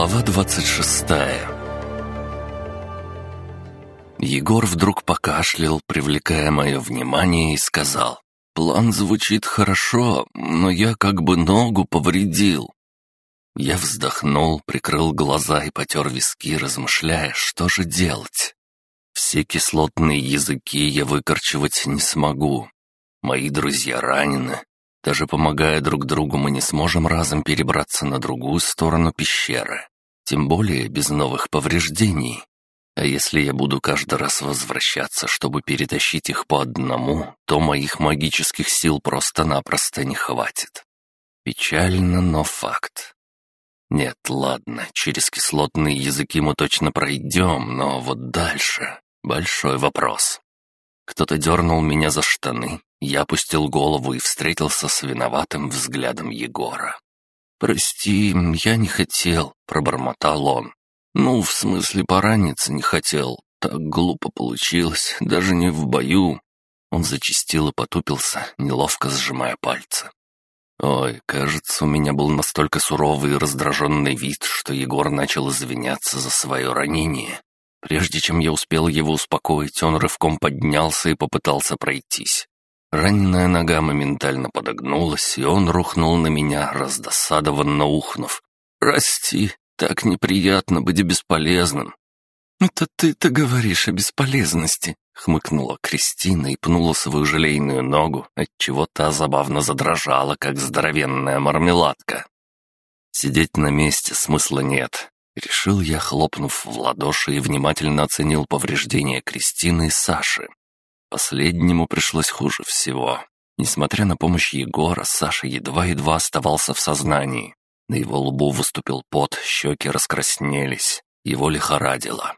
Глава 26 Егор вдруг покашлял, привлекая мое внимание, и сказал, «План звучит хорошо, но я как бы ногу повредил». Я вздохнул, прикрыл глаза и потер виски, размышляя, что же делать. Все кислотные языки я выкорчевать не смогу. Мои друзья ранены, даже помогая друг другу, мы не сможем разом перебраться на другую сторону пещеры, тем более без новых повреждений. А если я буду каждый раз возвращаться, чтобы перетащить их по одному, то моих магических сил просто-напросто не хватит. Печально, но факт. Нет, ладно, через кислотные языки мы точно пройдем, но вот дальше большой вопрос. Кто-то дернул меня за штаны, я опустил голову и встретился с виноватым взглядом Егора. «Прости, я не хотел», — пробормотал он. «Ну, в смысле, пораниться не хотел. Так глупо получилось, даже не в бою». Он зачистил и потупился, неловко сжимая пальцы. Ой, кажется, у меня был настолько суровый и раздраженный вид, что Егор начал извиняться за свое ранение. Прежде чем я успел его успокоить, он рывком поднялся и попытался пройтись. Раненая нога моментально подогнулась, и он рухнул на меня, раздосадованно ухнув. «Прости, так неприятно быть бесполезным». «Это ты-то говоришь о бесполезности», — хмыкнула Кристина и пнула свою желейную ногу, отчего та забавно задрожала, как здоровенная мармеладка. Сидеть на месте смысла нет. Решил я, хлопнув в ладоши, и внимательно оценил повреждения Кристины и Саши. Последнему пришлось хуже всего. Несмотря на помощь Егора, Саша едва-едва оставался в сознании. На его лбу выступил пот, щеки раскраснелись. Его лихорадило.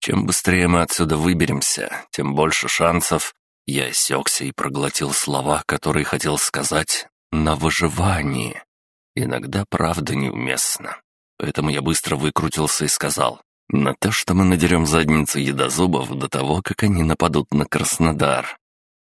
Чем быстрее мы отсюда выберемся, тем больше шансов. Я осекся и проглотил слова, которые хотел сказать «на выживание». Иногда правда неуместна. Поэтому я быстро выкрутился и сказал на то, что мы надерем задницу едозубов до того, как они нападут на Краснодар.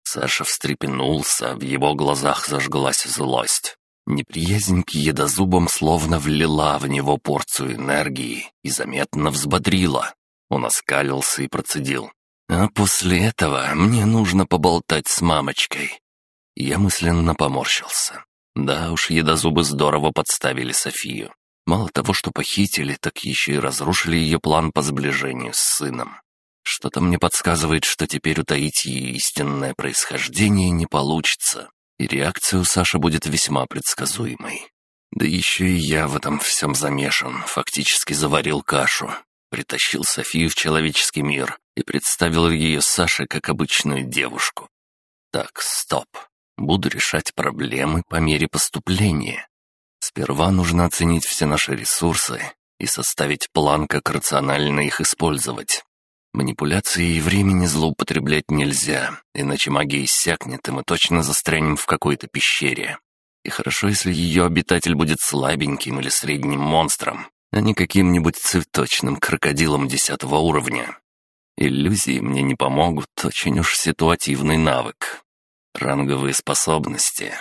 Саша встрепенулся, в его глазах зажглась злость. Неприязнь к едозубам словно влила в него порцию энергии и заметно взбодрила. Он оскалился и процедил. «А после этого мне нужно поболтать с мамочкой». Я мысленно поморщился. Да уж, едозубы здорово подставили Софию. Мало того, что похитили, так еще и разрушили ее план по сближению с сыном. Что-то мне подсказывает, что теперь утаить ее истинное происхождение не получится, и реакция у Саши будет весьма предсказуемой. Да еще и я в этом всем замешан, фактически заварил кашу. Притащил Софию в человеческий мир и представил ее Саше как обычную девушку. Так, стоп. Буду решать проблемы по мере поступления. Сперва нужно оценить все наши ресурсы и составить план, как рационально их использовать. Манипуляции и времени злоупотреблять нельзя, иначе магия иссякнет, и мы точно застрянем в какой-то пещере. И хорошо, если ее обитатель будет слабеньким или средним монстром, а не каким-нибудь цветочным крокодилом десятого уровня. Иллюзии мне не помогут, очень уж ситуативный навык. Ранговые способности.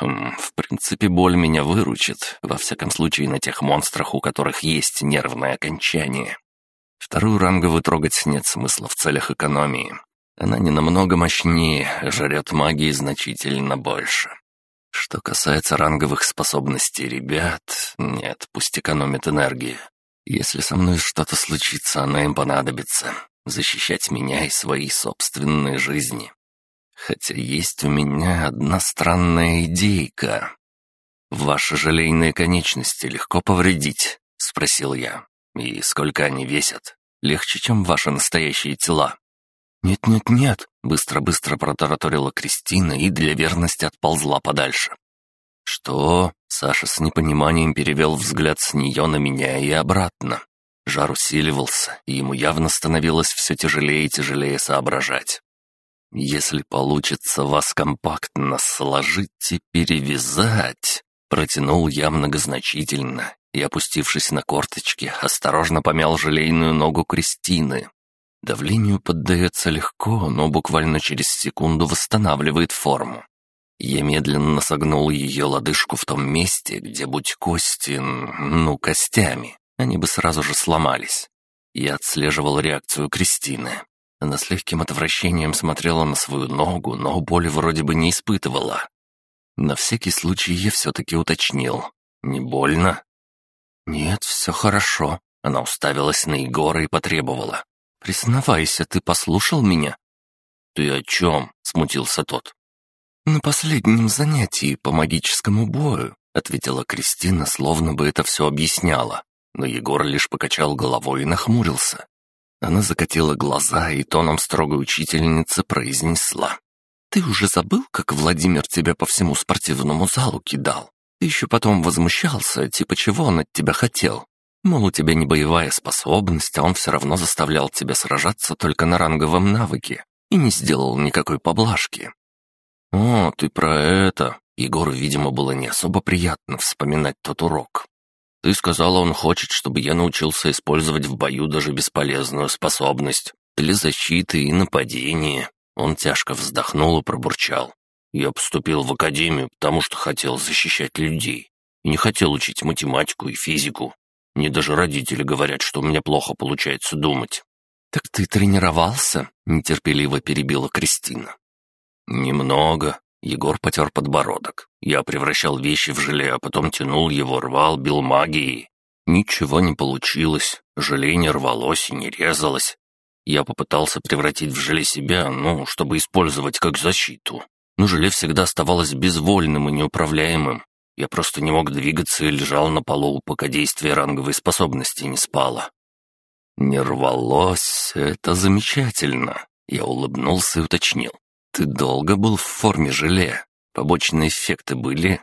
Хм, в принципе, боль меня выручит, во всяком случае на тех монстрах, у которых есть нервное окончание. Вторую ранговую трогать нет смысла в целях экономии. Она не намного мощнее, жрет магии значительно больше. Что касается ранговых способностей ребят, нет, пусть экономит энергии. Если со мной что-то случится, она им понадобится. Защищать меня и свои собственные жизни. Хотя есть у меня одна странная идейка. «Ваши желейные конечности легко повредить?» — спросил я. «И сколько они весят? Легче, чем ваши настоящие тела?» «Нет-нет-нет», — быстро-быстро протараторила Кристина и для верности отползла подальше. «Что?» — Саша с непониманием перевел взгляд с нее на меня и обратно. Жар усиливался, и ему явно становилось все тяжелее и тяжелее соображать. «Если получится вас компактно сложить и перевязать...» Протянул я многозначительно и, опустившись на корточки, осторожно помял желейную ногу Кристины. Давлению поддается легко, но буквально через секунду восстанавливает форму. Я медленно согнул ее лодыжку в том месте, где, будь кости, ну, костями, они бы сразу же сломались. Я отслеживал реакцию Кристины. Она с легким отвращением смотрела на свою ногу, но боли вроде бы не испытывала. На всякий случай я все-таки уточнил. «Не больно?» «Нет, все хорошо». Она уставилась на Егора и потребовала. «Признавайся, ты послушал меня?» «Ты о чем?» — смутился тот. «На последнем занятии по магическому бою», — ответила Кристина, словно бы это все объясняла. Но Егор лишь покачал головой и нахмурился. Она закатила глаза и тоном строгой учительницы произнесла. «Ты уже забыл, как Владимир тебя по всему спортивному залу кидал? Ты еще потом возмущался, типа чего он от тебя хотел? Мол, у тебя не боевая способность, а он все равно заставлял тебя сражаться только на ранговом навыке и не сделал никакой поблажки. «О, ты про это!» Егору, видимо, было не особо приятно вспоминать тот урок. «Ты сказала, он хочет, чтобы я научился использовать в бою даже бесполезную способность для защиты и нападения». Он тяжко вздохнул и пробурчал. «Я поступил в академию, потому что хотел защищать людей. И не хотел учить математику и физику. Мне даже родители говорят, что у меня плохо получается думать». «Так ты тренировался?» — нетерпеливо перебила Кристина. «Немного». Егор потер подбородок. Я превращал вещи в желе, а потом тянул его, рвал, бил магией. Ничего не получилось. Желе не рвалось и не резалось. Я попытался превратить в желе себя, ну, чтобы использовать как защиту. Но желе всегда оставалось безвольным и неуправляемым. Я просто не мог двигаться и лежал на полу, пока действие ранговой способности не спало. «Не рвалось, это замечательно», — я улыбнулся и уточнил. «Ты долго был в форме желе? Побочные эффекты были?»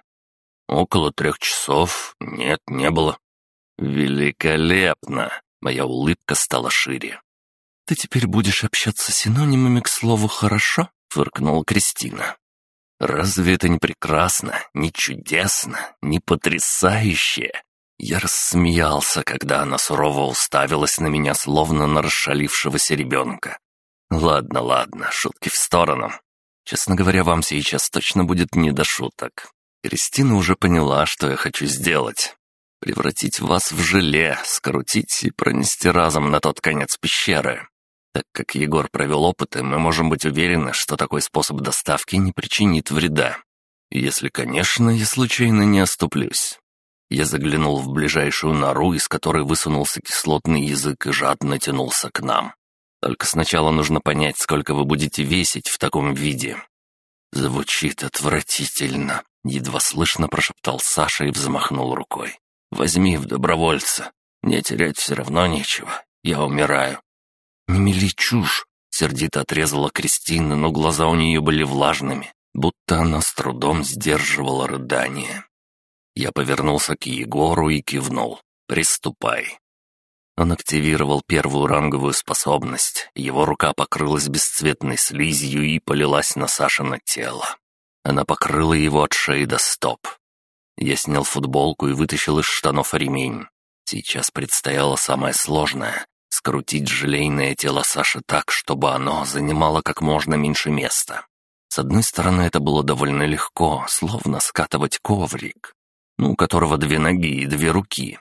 «Около трех часов. Нет, не было». «Великолепно!» Моя улыбка стала шире. «Ты теперь будешь общаться синонимами к слову «хорошо»?» — фыркнула Кристина. «Разве это не прекрасно, не чудесно, не потрясающе?» Я рассмеялся, когда она сурово уставилась на меня, словно на расшалившегося ребенка. «Ладно, ладно, шутки в сторону. Честно говоря, вам сейчас точно будет не до шуток. Кристина уже поняла, что я хочу сделать. Превратить вас в желе, скрутить и пронести разом на тот конец пещеры. Так как Егор провел опыты, мы можем быть уверены, что такой способ доставки не причинит вреда. Если, конечно, я случайно не оступлюсь. Я заглянул в ближайшую нору, из которой высунулся кислотный язык и жадно тянулся к нам. Только сначала нужно понять, сколько вы будете весить в таком виде». «Звучит отвратительно», — едва слышно прошептал Саша и взмахнул рукой. «Возьми в добровольца. Мне терять все равно нечего. Я умираю». «Не мели чушь», — сердито отрезала Кристина, но глаза у нее были влажными, будто она с трудом сдерживала рыдание. Я повернулся к Егору и кивнул. «Приступай». Он активировал первую ранговую способность, его рука покрылась бесцветной слизью и полилась на Сашино тело. Она покрыла его от шеи до стоп. Я снял футболку и вытащил из штанов ремень. Сейчас предстояло самое сложное — скрутить желейное тело Саши так, чтобы оно занимало как можно меньше места. С одной стороны, это было довольно легко, словно скатывать коврик, ну, у которого две ноги и две руки.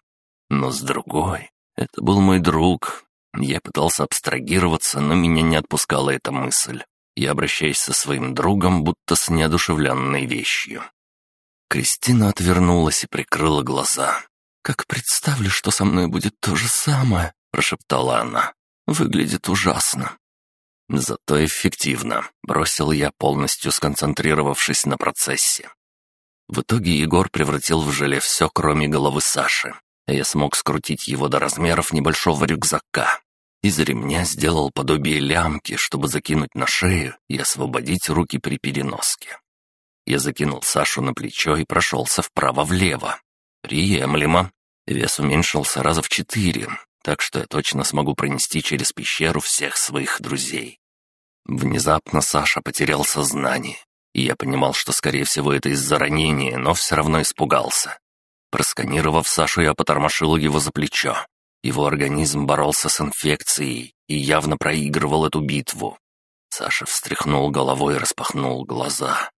Но с другой, это был мой друг. Я пытался абстрагироваться, но меня не отпускала эта мысль. Я обращаюсь со своим другом, будто с неодушевленной вещью. Кристина отвернулась и прикрыла глаза. «Как представлю, что со мной будет то же самое», — прошептала она. «Выглядит ужасно». «Зато эффективно», — бросил я, полностью сконцентрировавшись на процессе. В итоге Егор превратил в желе все, кроме головы Саши я смог скрутить его до размеров небольшого рюкзака. Из ремня сделал подобие лямки, чтобы закинуть на шею и освободить руки при переноске. Я закинул Сашу на плечо и прошелся вправо-влево. Приемлемо. Вес уменьшился раза в четыре, так что я точно смогу пронести через пещеру всех своих друзей. Внезапно Саша потерял сознание, и я понимал, что, скорее всего, это из-за ранения, но все равно испугался. Просканировав Сашу, я потормошил его за плечо. Его организм боролся с инфекцией и явно проигрывал эту битву. Саша встряхнул головой и распахнул глаза.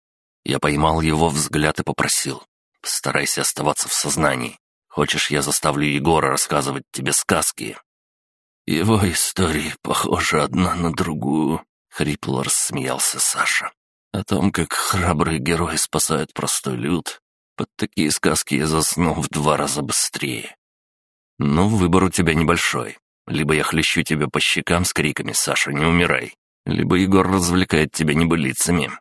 Я поймал его взгляд и попросил. «Постарайся оставаться в сознании. Хочешь, я заставлю Егора рассказывать тебе сказки?» «Его истории похожи одна на другую», — хрипло рассмеялся Саша. «О том, как храбрые герои спасают простой люд. Под такие сказки я засну в два раза быстрее». «Ну, выбор у тебя небольшой. Либо я хлещу тебя по щекам с криками «Саша, не умирай!» Либо Егор развлекает тебя небылицами.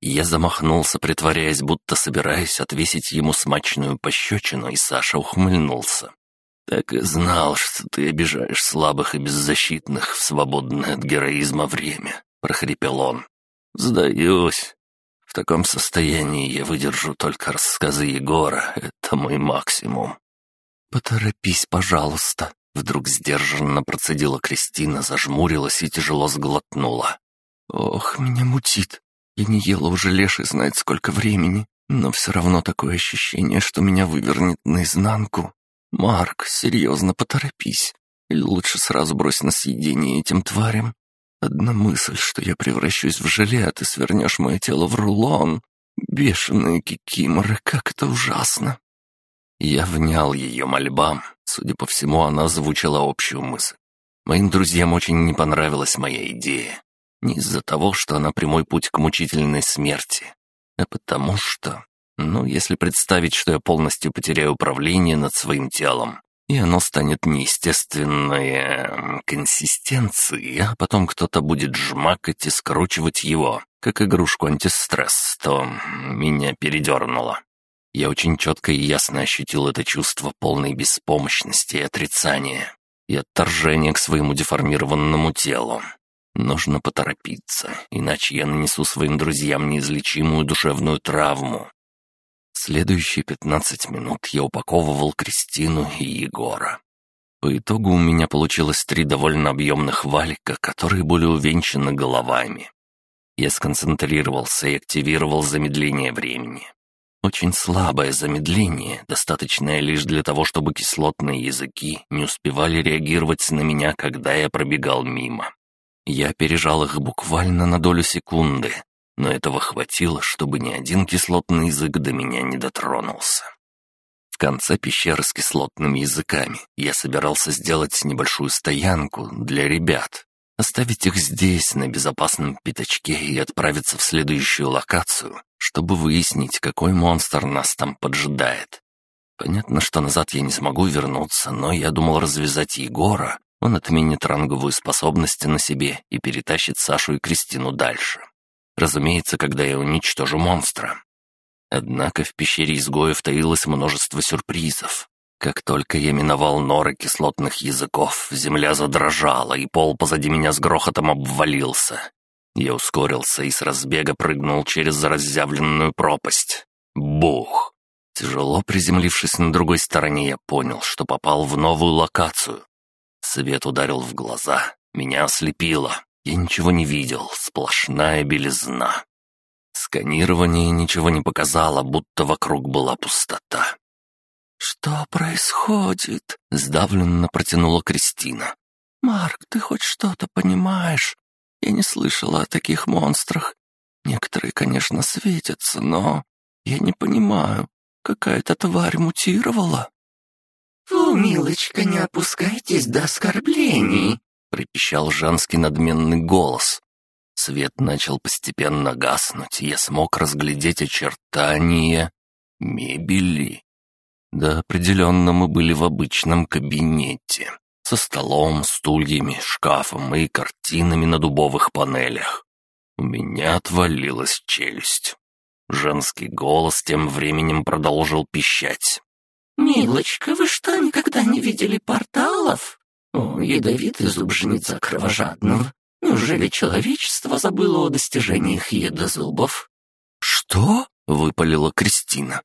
Я замахнулся, притворяясь, будто собираюсь отвесить ему смачную пощечину, и Саша ухмыльнулся. «Так и знал, что ты обижаешь слабых и беззащитных в свободное от героизма время», — прохрипел он. «Сдаюсь. В таком состоянии я выдержу только рассказы Егора. Это мой максимум». «Поторопись, пожалуйста», Вдруг сдержанно процедила Кристина, зажмурилась и тяжело сглотнула. «Ох, меня мутит. Я не ела уже леший знает сколько времени, но все равно такое ощущение, что меня вывернет наизнанку. Марк, серьезно, поторопись. Или лучше сразу брось на съедение этим тварям. Одна мысль, что я превращусь в желе, а ты свернешь мое тело в рулон. Бешеные кикиморы, как это ужасно!» Я внял ее мольбам. Судя по всему, она озвучила общую мысль. Моим друзьям очень не понравилась моя идея. Не из-за того, что она прямой путь к мучительной смерти, а потому что... Ну, если представить, что я полностью потеряю управление над своим телом, и оно станет неестественной э, консистенцией, а потом кто-то будет жмакать и скручивать его, как игрушку антистресс, то меня передернуло. Я очень четко и ясно ощутил это чувство полной беспомощности и отрицания, и отторжения к своему деформированному телу. Нужно поторопиться, иначе я нанесу своим друзьям неизлечимую душевную травму. Следующие пятнадцать минут я упаковывал Кристину и Егора. По итогу у меня получилось три довольно объемных валика, которые были увенчаны головами. Я сконцентрировался и активировал замедление времени. Очень слабое замедление, достаточное лишь для того, чтобы кислотные языки не успевали реагировать на меня, когда я пробегал мимо. Я пережал их буквально на долю секунды, но этого хватило, чтобы ни один кислотный язык до меня не дотронулся. В конце пещеры с кислотными языками я собирался сделать небольшую стоянку для ребят, оставить их здесь, на безопасном пятачке, и отправиться в следующую локацию, чтобы выяснить, какой монстр нас там поджидает. Понятно, что назад я не смогу вернуться, но я думал развязать Егора. Он отменит ранговую способность на себе и перетащит Сашу и Кристину дальше. Разумеется, когда я уничтожу монстра. Однако в пещере изгоев таилось множество сюрпризов. Как только я миновал норы кислотных языков, земля задрожала, и пол позади меня с грохотом обвалился. Я ускорился и с разбега прыгнул через разъявленную пропасть. Бух! Тяжело приземлившись на другой стороне, я понял, что попал в новую локацию. Свет ударил в глаза, меня ослепило. Я ничего не видел, сплошная белизна. Сканирование ничего не показало, будто вокруг была пустота. «Что происходит?» — сдавленно протянула Кристина. «Марк, ты хоть что-то понимаешь? Я не слышала о таких монстрах. Некоторые, конечно, светятся, но я не понимаю, какая-то тварь мутировала». «Фу, милочка, не опускайтесь до оскорблений», — пропищал женский надменный голос. Свет начал постепенно гаснуть, я смог разглядеть очертания мебели. Да, определенно мы были в обычном кабинете со столом, стульями, шкафом и картинами на дубовых панелях. У меня отвалилась челюсть. Женский голос тем временем продолжил пищать. «Милочка, вы что, никогда не видели порталов? О, ядовитый зуб жнеца кровожадного. Неужели человечество забыло о достижениях едозубов?» «Что?» — выпалила Кристина.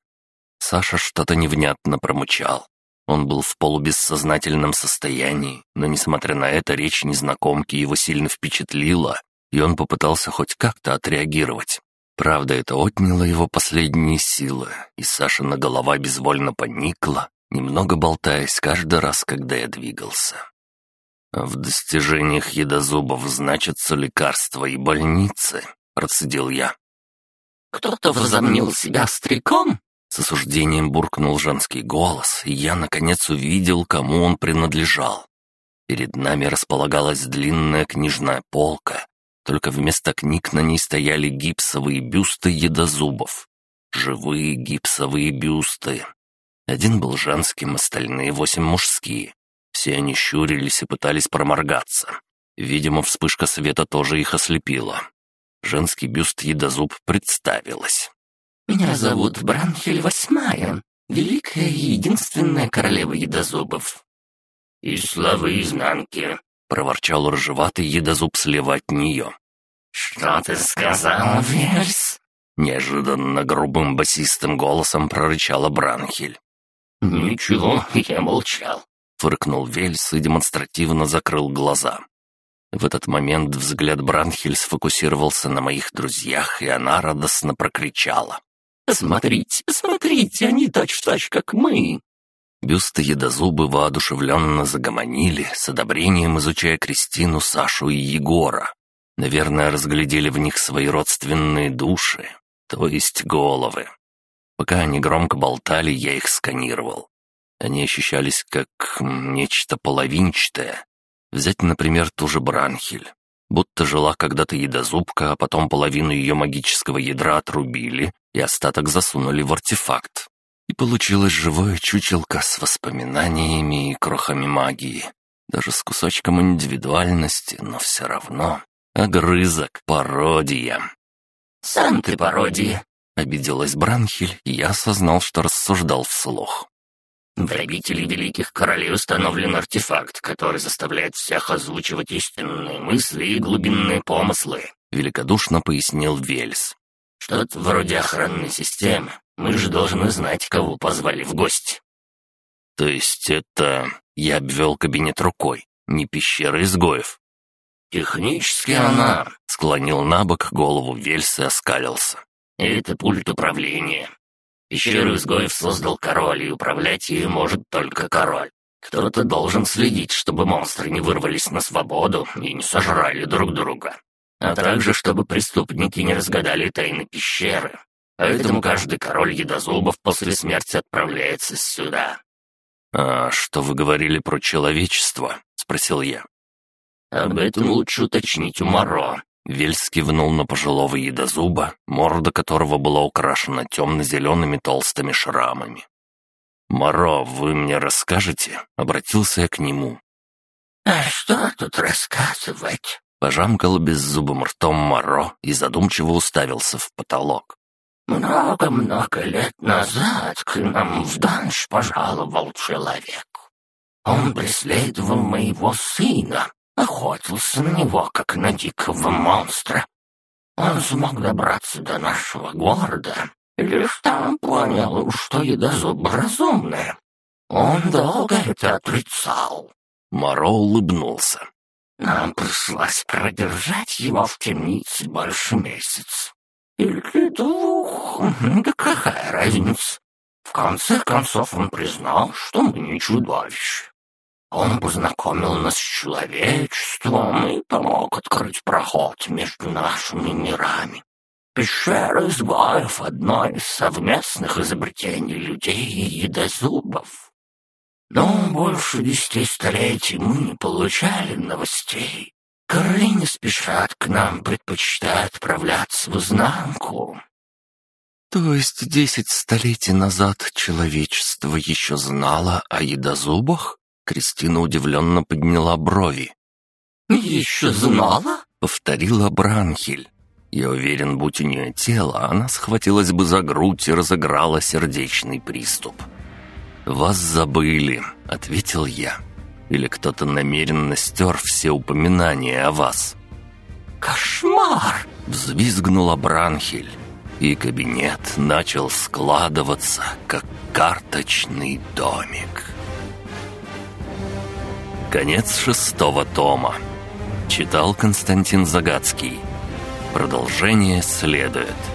Саша что-то невнятно промычал. Он был в полубессознательном состоянии, но, несмотря на это, речь незнакомки его сильно впечатлила, и он попытался хоть как-то отреагировать. Правда, это отняло его последние силы, и Сашина голова безвольно поникла, немного болтаясь каждый раз, когда я двигался. «В достижениях едозубов значатся лекарства и больницы», — процедил я. «Кто-то возомнил себя стариком?» С осуждением буркнул женский голос, и я, наконец, увидел, кому он принадлежал. Перед нами располагалась длинная книжная полка, только вместо книг на ней стояли гипсовые бюсты едозубов. Живые гипсовые бюсты. Один был женским, остальные восемь мужские. Все они щурились и пытались проморгаться. Видимо, вспышка света тоже их ослепила. Женский бюст едозуб представилась. «Меня зовут Бранхель Восьмая, великая и единственная королева едозубов». «Из славы изнанки», — проворчал рыжеватый едозуб слева от нее. «Что ты сказал, Вельс?» Неожиданно грубым басистым голосом прорычала Бранхель. «Ничего, я молчал», — фыркнул Вельс и демонстративно закрыл глаза. В этот момент взгляд Бранхель сфокусировался на моих друзьях, и она радостно прокричала. «Смотрите, смотрите, они -точь, как мы!» Бюсты едозубы воодушевленно загомонили, с одобрением изучая Кристину, Сашу и Егора. Наверное, разглядели в них свои родственные души, то есть головы. Пока они громко болтали, я их сканировал. Они ощущались как нечто половинчатое. Взять, например, ту же Бранхель. Будто жила когда-то едозубка, а потом половину ее магического ядра отрубили и остаток засунули в артефакт. И получилось живое чучелка с воспоминаниями и крохами магии. Даже с кусочком индивидуальности, но все равно. Огрызок, пародия. «Сам ты пародия», — обиделась Бранхель, и я осознал, что рассуждал вслух. В обители великих королей установлен артефакт, который заставляет всех озвучивать истинные мысли и глубинные помыслы», — великодушно пояснил Вельс. «Что-то вроде охранной системы. Мы же должны знать, кого позвали в гости». «То есть это...» — я обвел кабинет рукой. «Не пещера изгоев». «Технически она...» — склонил на бок голову Вельс и оскалился. «Это пульт управления. Пещеру изгоев создал король, и управлять ею может только король. Кто-то должен следить, чтобы монстры не вырвались на свободу и не сожрали друг друга. А также, чтобы преступники не разгадали тайны пещеры. Поэтому каждый король едозубов после смерти отправляется сюда. «А что вы говорили про человечество?» — спросил я. «Об этом лучше уточнить у Моро», Вельс кивнул на пожилого едозуба, морда которого была украшена темно-зелеными толстыми шрамами. «Моро, вы мне расскажете?» — обратился я к нему. «А что тут рассказывать?» — пожамкал беззубым ртом Моро и задумчиво уставился в потолок. «Много-много лет назад к нам в данж пожаловал человек. Он преследовал моего сына, охотился на него, как на дикого монстра. Он смог добраться до нашего города, лишь там понял, что едозуб разумная. Он долго это отрицал. Моро улыбнулся. Нам пришлось продержать его в темнице больше месяца. Или двух, да какая разница? В конце концов он признал, что мы не чудовище. Он познакомил нас с человечеством и помог открыть проход между нашими мирами. Пещера изгоев — одно из совместных изобретений людей и едозубов. Но больше десяти столетий мы не получали новостей. Короли не спешат к нам, предпочитая отправляться в изнанку. То есть десять столетий назад человечество еще знало о едозубах? Кристина удивленно подняла брови. «Еще знала?» — повторила Бранхель. Я уверен, будь у нее тело, она схватилась бы за грудь и разыграла сердечный приступ. «Вас забыли», — ответил я. «Или кто-то намеренно стер все упоминания о вас». «Кошмар!» — взвизгнула Бранхель. И кабинет начал складываться, как карточный домик. Конец шестого тома. Читал Константин Загадский. Продолжение следует.